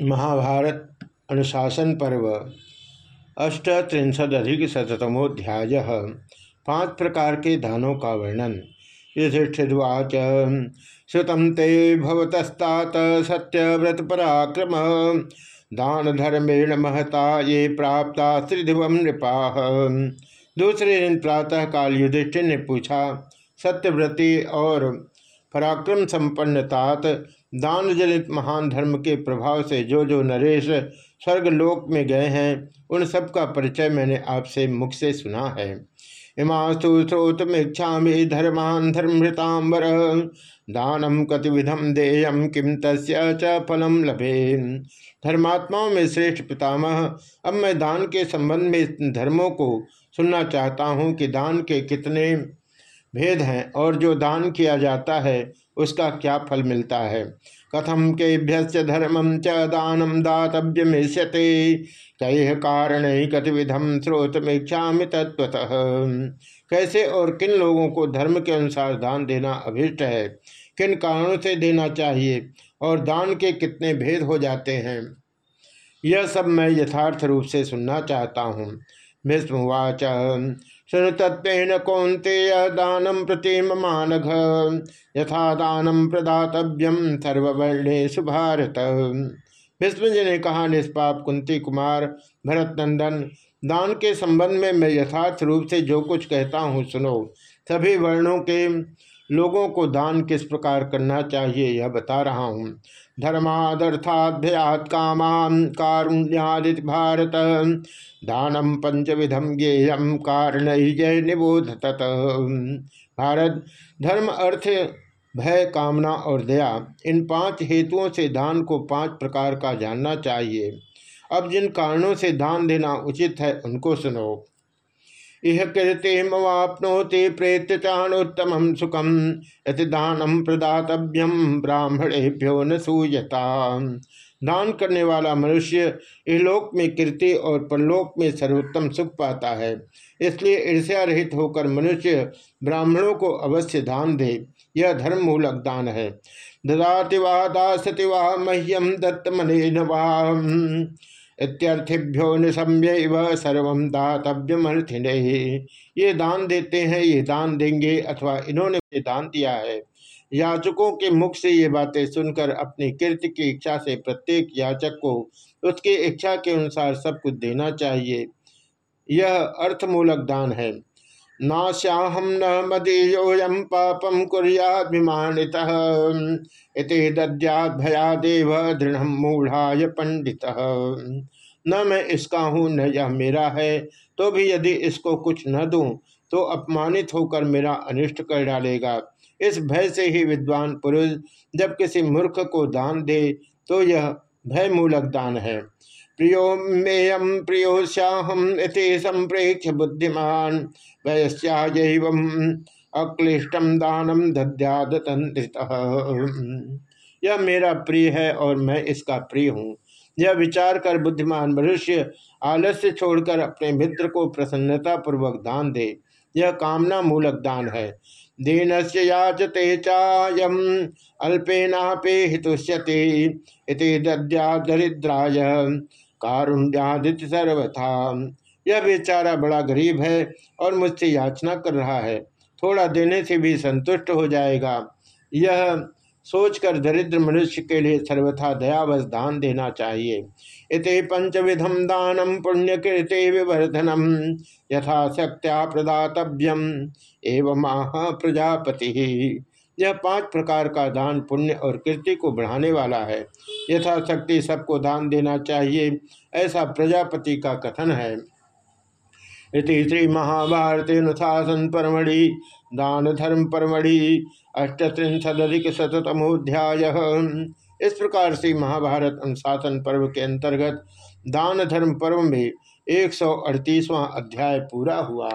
महाभारत अनुशासन पर्व अष्टत्रिंशदधिक शतमोध्याय पाँच प्रकार के दानों का वर्णन। युधिष्ठिर्वाच श्रुतम ते भवतस्तात सत्यव्रत पराक्रम दान धर्मेण महता ये प्राप्ता त्रिधिव नृपा। दूसरे दिन प्रातः काल युधिष्ठिर ने पूछा, सत्यव्रति और पराक्रम संपन्न तात दान जनित महान धर्म के प्रभाव से जो जो नरेश स्वर्गलोक में गए हैं, उन सब का परिचय मैंने आपसे मुख से सुना है। इमास्तु स्रोतमीक्षा धर्मान धर्मृतांबर दानम कतिविधम देयम किम तस्य च फलम लभे धर्मात्माओं में श्रेष्ठ पितामह, अब मैं दान के संबंध में धर्मों को सुनना चाहता हूँ कि दान के कितने भेद हैं और जो दान किया जाता है, उसका क्या फल मिलता है? कथम केभ्य धर्मम च दानम दातव्यमिष्यते कई कारण कतिविधम स्रोतमीक्षा तत्वतः कैसे और किन लोगों को धर्म के अनुसार दान देना अभिष्ट है? किन कारणों से देना चाहिए? और दान के कितने भेद हो जाते हैं? यह सब मैं यथार्थ रूप से सुनना चाहता हूँ। भीष्मवाच सुन तत्न कौंतेय दानम प्रति मानघ। यथा प्रदातव्यम सर्वर्णे सुभारत। भीष्मजी ने कहा, निष्पाप कुंती कुमार, भरत नंदन, दान के संबंध में मैं यथार्थ रूप से जो कुछ कहता हूँ सुनो। सभी वर्णों के लोगों को दान किस प्रकार करना चाहिए, यह बता रहा हूँ। धर्मादर्थाध्यात कामान कारुण्यादि भारत। दानम पंचविधम ज्ञेयम कारण जय निबोध तत भारत, धर्म, अर्थ, भय, कामना और दया, इन पाँच हेतुओं से दान को पाँच प्रकार का जानना चाहिए। अब जिन कारणों से दान देना उचित है, उनको सुनो। इह कीर्तिमवापनोति प्रेत्य चाणोत्तम सुखम यति दानम प्रदातव्यम ब्राह्मणेभ्यो न सूयता। दान करने वाला मनुष्य इहलोक में कीर्ति और परलोक में सर्वोत्तम सुख पाता है, इसलिए ईर्ष्या रहित होकर मनुष्य ब्राह्मणों को अवश्य दान दे, यह धर्म मूलक दान है। ददाति वा दासति वा मह्यम दत्त मने इत्यर्थिभ्यो निशम्य सर्व दातव्यमर्थिने। ये दान देते हैं, ये दान देंगे, अथवा इन्होंने ये दान दिया है। याचकों के मुख से ये बातें सुनकर अपनी कीर्ति की इच्छा से प्रत्येक याचक को उसकी इच्छा के अनुसार सब कुछ देना चाहिए। यह अर्थमूलक दान है। नाश्याहम न मदीयोयम पापम कुरियाभिमानित इति भयादेव दृढ़ मूढ़ाय पंडित न मैं इसका हूँ, न यह मेरा है तो भी यदि इसको कुछ न दूँ तो अपमानित होकर मेरा अनिष्ट कर डालेगा। इस भय से ही विद्वान पुरुष जब किसी मूर्ख को दान दे तो यह भयमूलक दान है। प्रियो मेयम प्रियो श्याहम इति संप्रेक्ष बुद्धिमान। वयस्याजैव अक्लिष्टम दानम दद्याद यह मेरा प्रिय है और मैं इसका प्रिय हूँ। यह विचार कर बुद्धिमान मनुष्य आलस्य छोड़कर अपने मित्र को प्रसन्नता पूर्वक दान दे। यह कामना मूलक दान है। दीन से याचते चायम, अल्पेनापे हितुष्यति दद्या दरिद्राय कारुण्यादित सर्वथा। यह बेचारा बड़ा गरीब है और मुझसे याचना कर रहा है। थोड़ा देने से भी संतुष्ट हो जाएगा। यह सोचकर दरिद्र मनुष्य के लिए सर्वथा दयावश दान देना चाहिए। इति पंचविधम दानम पुण्यकृते विवर्धनम यथा शक्त्या प्रदातव्यम। एवं प्रजापति। यह पाँच प्रकार का दान पुण्य और कीर्ति को बढ़ाने वाला है। यथाशक्ति सबको दान देना चाहिए, ऐसा प्रजापति का कथन है। इति श्री महाभारत अनुशासन परमढ़ि, दान धर्म परमढ़ि अष्टत्रिशदिक शतमोध्याय इस प्रकार से महाभारत अनुशासन पर्व के अंतर्गत दान धर्म पर्व में एक अध्याय पूरा हुआ।